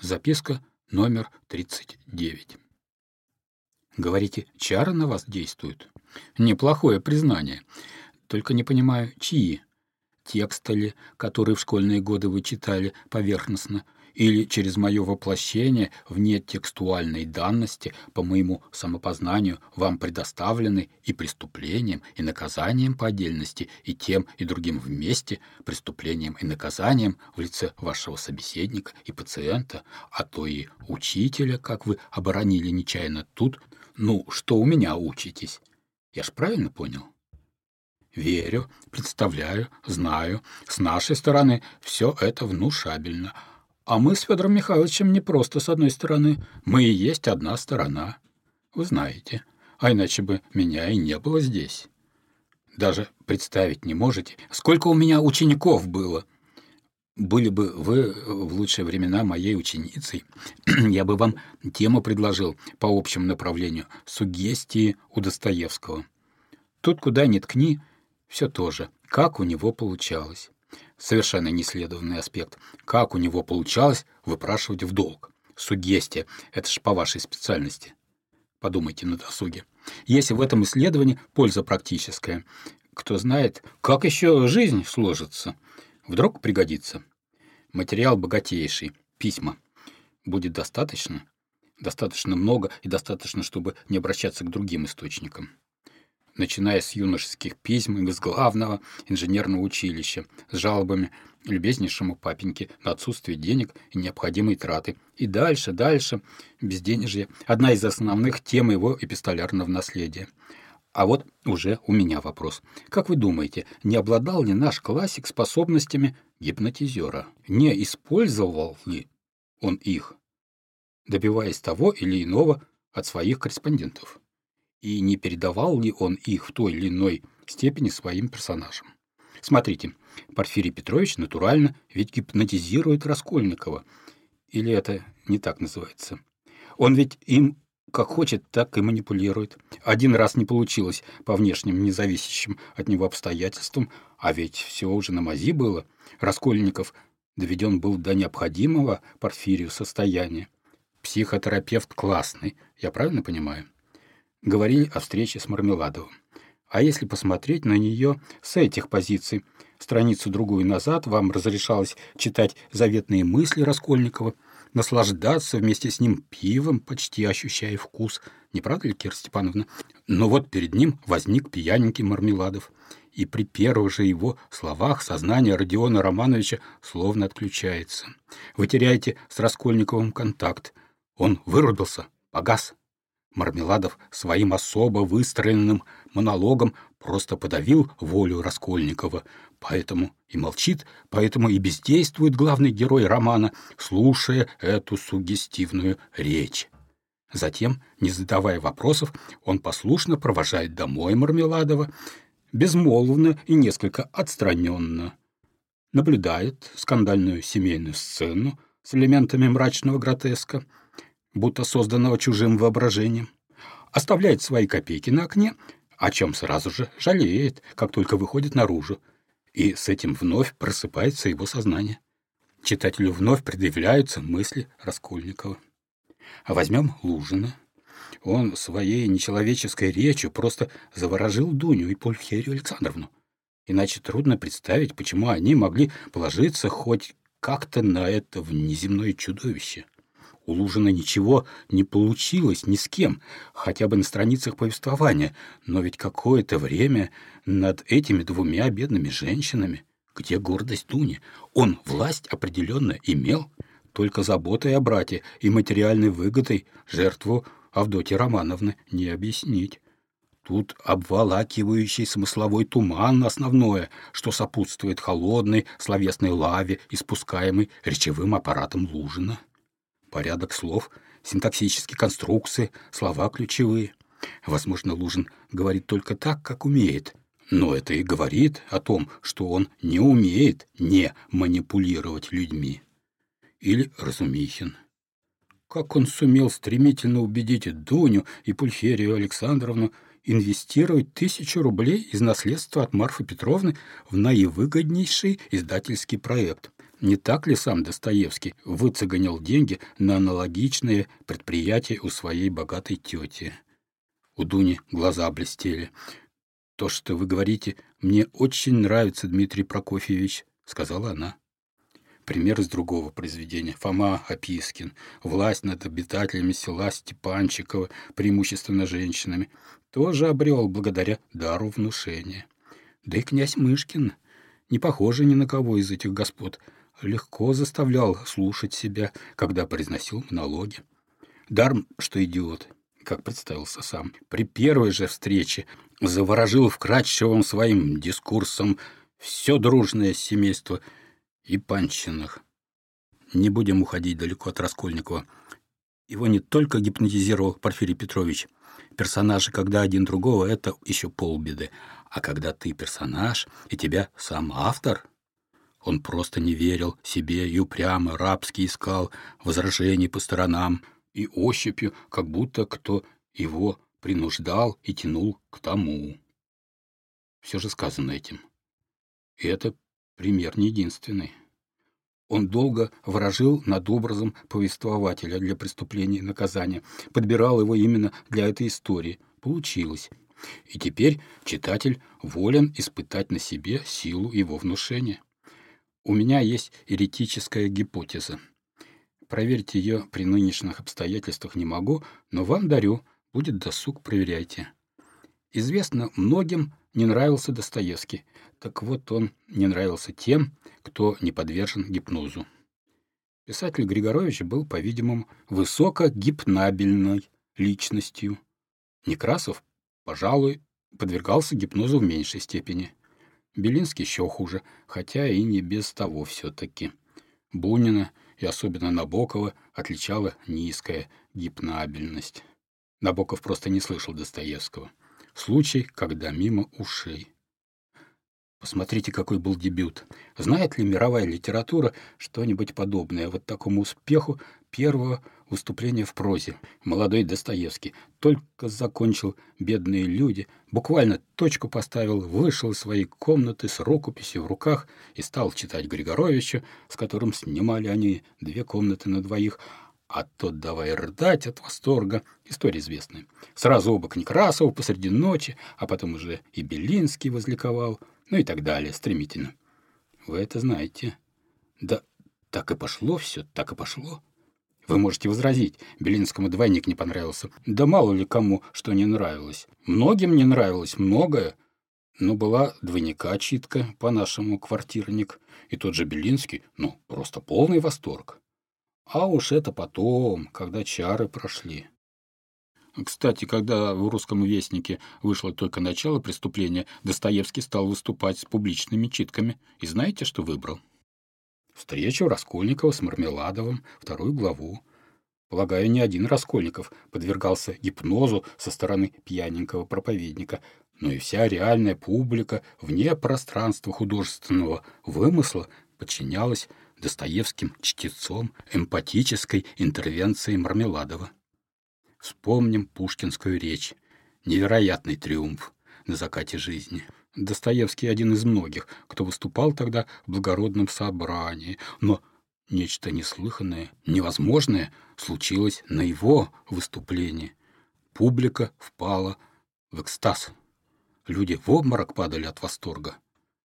Записка номер 39. Говорите, чары на вас действуют? Неплохое признание. Только не понимаю, чьи? Тексты ли, которые в школьные годы вы читали поверхностно, или через мое воплощение вне текстуальной данности по моему самопознанию вам предоставлены и преступлением, и наказанием по отдельности, и тем, и другим вместе, преступлением и наказанием в лице вашего собеседника и пациента, а то и учителя, как вы оборонили нечаянно тут, ну, что у меня учитесь. Я ж правильно понял? Верю, представляю, знаю. С нашей стороны все это внушабельно. А мы с Федором Михайловичем не просто с одной стороны, мы и есть одна сторона. Вы знаете, а иначе бы меня и не было здесь. Даже представить не можете, сколько у меня учеников было. Были бы вы в лучшие времена моей ученицей, я бы вам тему предложил по общему направлению «Сугестии у Достоевского». Тут куда ни ткни, все то же, как у него получалось совершенно неисследованный аспект. Как у него получалось выпрашивать в долг? Сугестия — это ж по вашей специальности. Подумайте на досуге. Если в этом исследовании польза практическая, кто знает, как еще жизнь сложится. Вдруг пригодится. Материал богатейший, письма. Будет достаточно? Достаточно много и достаточно, чтобы не обращаться к другим источникам начиная с юношеских письм из главного инженерного училища с жалобами любезнейшему папеньке на отсутствие денег и необходимые траты. И дальше, дальше, безденежье – одна из основных тем его эпистолярного наследия. А вот уже у меня вопрос. Как вы думаете, не обладал ли наш классик способностями гипнотизера? Не использовал ли он их, добиваясь того или иного от своих корреспондентов? И не передавал ли он их в той или иной степени своим персонажам. Смотрите, Порфирий Петрович натурально ведь гипнотизирует Раскольникова. Или это не так называется? Он ведь им как хочет, так и манипулирует. Один раз не получилось по внешним независящим от него обстоятельствам, а ведь все уже на мази было. Раскольников доведен был до необходимого Порфирию состояния. Психотерапевт классный, я правильно понимаю? Говорили о встрече с Мармеладовым. А если посмотреть на нее с этих позиций, страницу-другую назад вам разрешалось читать заветные мысли Раскольникова, наслаждаться вместе с ним пивом, почти ощущая вкус. Не правда ли, Кира Степановна? Но вот перед ним возник пьяненький Мармеладов, и при первых же его словах сознание Родиона Романовича словно отключается. Вы теряете с Раскольниковым контакт. Он вырубился, погас. Мармеладов своим особо выстроенным монологом просто подавил волю Раскольникова, поэтому и молчит, поэтому и бездействует главный герой романа, слушая эту сугестивную речь. Затем, не задавая вопросов, он послушно провожает домой Мармеладова, безмолвно и несколько отстраненно. Наблюдает скандальную семейную сцену с элементами мрачного гротеска — будто созданного чужим воображением, оставляет свои копейки на окне, о чем сразу же жалеет, как только выходит наружу, и с этим вновь просыпается его сознание. Читателю вновь предъявляются мысли Раскольникова. А возьмем Лужина. Он своей нечеловеческой речью просто заворожил Дуню и Пульхерию Александровну. Иначе трудно представить, почему они могли положиться хоть как-то на это внеземное чудовище. У Лужина ничего не получилось ни с кем, хотя бы на страницах повествования, но ведь какое-то время над этими двумя бедными женщинами, где гордость Дуни, он власть определенно имел, только заботой о брате и материальной выгодой жертву Авдотьи Романовны не объяснить. Тут обволакивающий смысловой туман основное, что сопутствует холодной словесной лаве, испускаемой речевым аппаратом Лужина порядок слов, синтаксические конструкции, слова ключевые. Возможно, Лужин говорит только так, как умеет, но это и говорит о том, что он не умеет не манипулировать людьми. Или Разумихин. Как он сумел стремительно убедить Дуню и Пульхерию Александровну инвестировать тысячу рублей из наследства от Марфы Петровны в наивыгоднейший издательский проект. Не так ли сам Достоевский выцеганил деньги на аналогичные предприятия у своей богатой тети? У Дуни глаза блестели. «То, что вы говорите, мне очень нравится, Дмитрий Прокофьевич», — сказала она. Пример из другого произведения. Фома Опискин. Власть над обитателями села Степанчикова, преимущественно женщинами, тоже обрел благодаря дару внушения. Да и князь Мышкин, не похожий ни на кого из этих господ, легко заставлял слушать себя, когда произносил монологи. Дарм, что идиот, как представился сам, при первой же встрече заворожил вкрадчивым своим дискурсом все дружное семейство и Панчиных. Не будем уходить далеко от Раскольникова. Его не только гипнотизировал Порфирий Петрович. Персонажи, когда один другого, это еще полбеды. А когда ты персонаж, и тебя сам автор, он просто не верил себе и упрямо рабски искал возражений по сторонам и ощупью, как будто кто его принуждал и тянул к тому. Все же сказано этим. И это пример не единственный. Он долго ворожил над образом повествователя для преступления и наказания, подбирал его именно для этой истории. Получилось. И теперь читатель волен испытать на себе силу его внушения. У меня есть еретическая гипотеза. Проверить ее при нынешних обстоятельствах не могу, но вам дарю, будет досуг, проверяйте. Известно, многим не нравился Достоевский. Так вот, он не нравился тем, кто не подвержен гипнозу. Писатель Григорович был, по-видимому, высокогипнабельной личностью. Некрасов, пожалуй, подвергался гипнозу в меньшей степени. Белинский еще хуже, хотя и не без того все-таки. Бунина и особенно Набокова отличала низкая гипнабельность. Набоков просто не слышал Достоевского. Случай, когда мимо ушей. Посмотрите, какой был дебют. Знает ли мировая литература что-нибудь подобное вот такому успеху первого выступления в прозе? Молодой Достоевский только закончил «Бедные люди», буквально точку поставил, вышел из своей комнаты с рукописью в руках и стал читать Григоровича, с которым снимали они две комнаты на двоих, а тот давай рыдать от восторга. История известная. Сразу оба к Некрасову посреди ночи, а потом уже и Белинский возликовал, ну и так далее, стремительно. Вы это знаете. Да так и пошло все, так и пошло. Вы можете возразить, Белинскому двойник не понравился. Да мало ли кому что не нравилось. Многим не нравилось многое, но была двойника читка, по-нашему квартирник, и тот же Белинский, ну, просто полный восторг. А уж это потом, когда чары прошли. Кстати, когда в «Русском вестнике» вышло только начало преступления, Достоевский стал выступать с публичными читками. И знаете, что выбрал? Встречу Раскольникова с Мармеладовым, вторую главу. Полагаю, не один Раскольников подвергался гипнозу со стороны пьяненького проповедника, но и вся реальная публика вне пространства художественного вымысла подчинялась Достоевским чтецом эмпатической интервенции Мармеладова. Вспомним пушкинскую речь. Невероятный триумф на закате жизни. Достоевский один из многих, кто выступал тогда в благородном собрании, но нечто неслыханное, невозможное случилось на его выступлении. Публика впала в экстаз. Люди в обморок падали от восторга.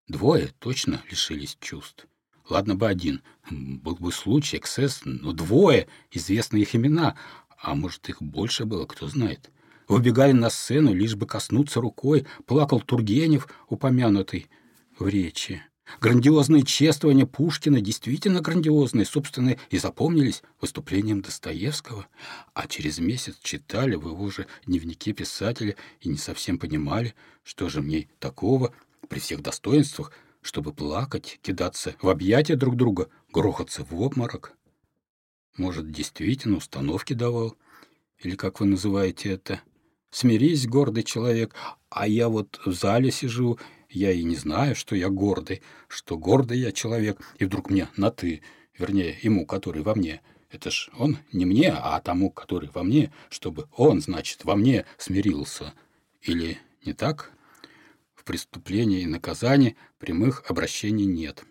Двое точно лишились чувств. Ладно бы один, был бы случай, эксцесс, но двое, известны их имена, а может, их больше было, кто знает. Выбегали на сцену, лишь бы коснуться рукой, плакал Тургенев, упомянутый в речи. Грандиозные чествования Пушкина действительно грандиозные, собственно, и запомнились выступлением Достоевского, а через месяц читали в его же дневнике писателя и не совсем понимали, что же мне такого при всех достоинствах, чтобы плакать, кидаться в объятия друг друга, грохаться в обморок. Может, действительно установки давал? Или как вы называете это? Смирись, гордый человек, а я вот в зале сижу, я и не знаю, что я гордый, что гордый я человек, и вдруг мне на «ты», вернее, ему, который во мне. Это ж он не мне, а тому, который во мне, чтобы он, значит, во мне смирился. Или не так? В преступлении и наказании прямых обращений нет.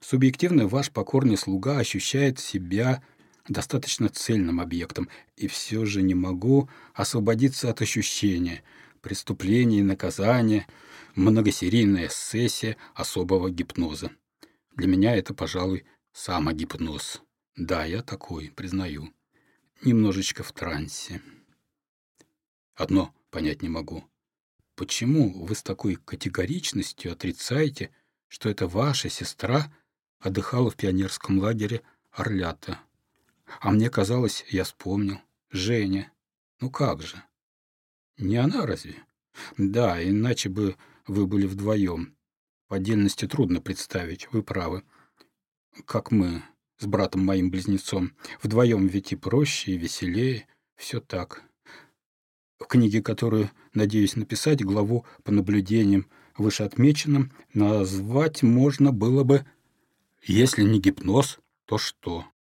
Субъективно ваш покорный слуга ощущает себя достаточно цельным объектом, и все же не могу освободиться от ощущения преступления и наказания, многосерийная сессия особого гипноза. Для меня это, пожалуй, самогипноз. Да, я такой, признаю. Немножечко в трансе. Одно понять не могу. Почему вы с такой категоричностью отрицаете, что это ваша сестра отдыхала в пионерском лагере Орлята? А мне казалось, я вспомнил. Женя. Ну как же? Не она разве? Да, иначе бы вы были вдвоем. По отдельности трудно представить, вы правы. Как мы с братом моим близнецом. Вдвоем ведь и проще, и веселее. Все так. В книге, которую надеюсь написать, главу по наблюдениям вышеотмеченным, назвать можно было бы «Если не гипноз, то что?»